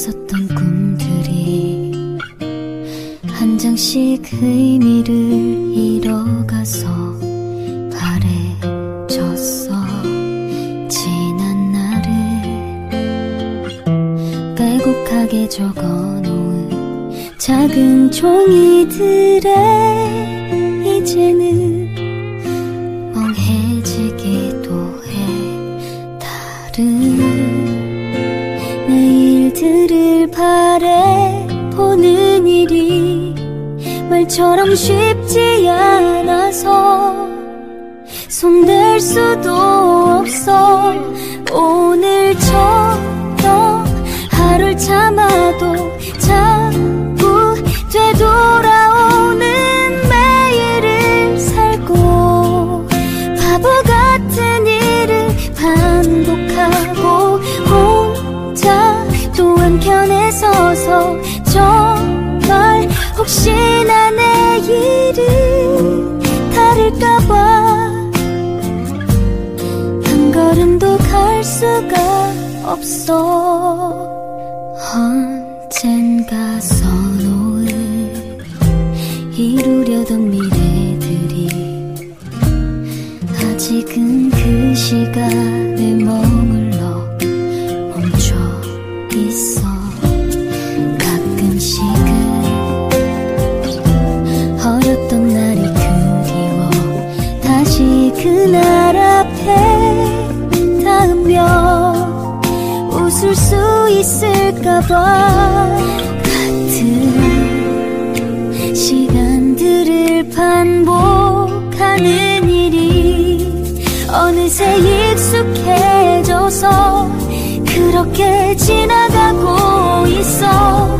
있었던 꿈들이 한 장씩 의미를 잃어가서 바래졌어. 지난 날을 빼곡하게 적어놓은 작은 종이들에 이제는 멍해지기도 해. 다른 내일들을 바래 보는 일이 말처럼 쉽지 않아서 손댈 수도 없어 또 한켠에 서서 정말 혹시나 내일은 다를까봐 한 걸음도 갈 수가 없어. 언젠가 써놓은 이루려던 미래들이 아직은 그 시간에 머 같은 시간들을 반복하는 일이 어느새 익숙해져서 그렇게 지나가고 있어.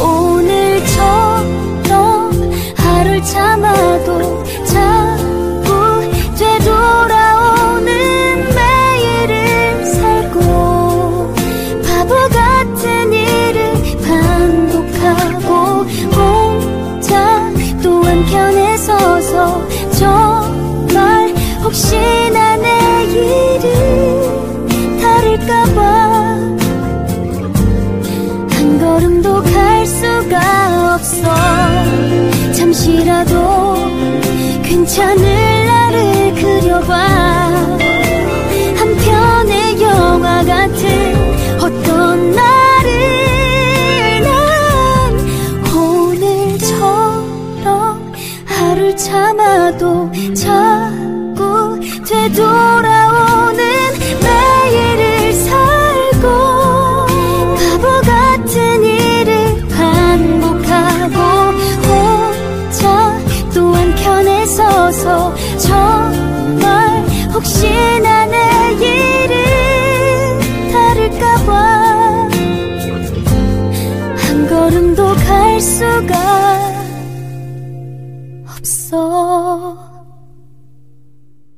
오늘 처럼 하루를 참아도 자 혹시나 내일은 다를까봐 한 걸음도 갈 수가 없어. 잠시라도 괜찮을 나를 그려봐. 한 편의 영화 같은 어떤 날을 난 오늘처럼 하루를 참아도 자꾸 되돌아오는 매일을 살고 바보 같은 일을 반복하고 혼자 또 한켠에 서서 정말 혹시나 내일은 다를까봐 한 걸음도 갈 수가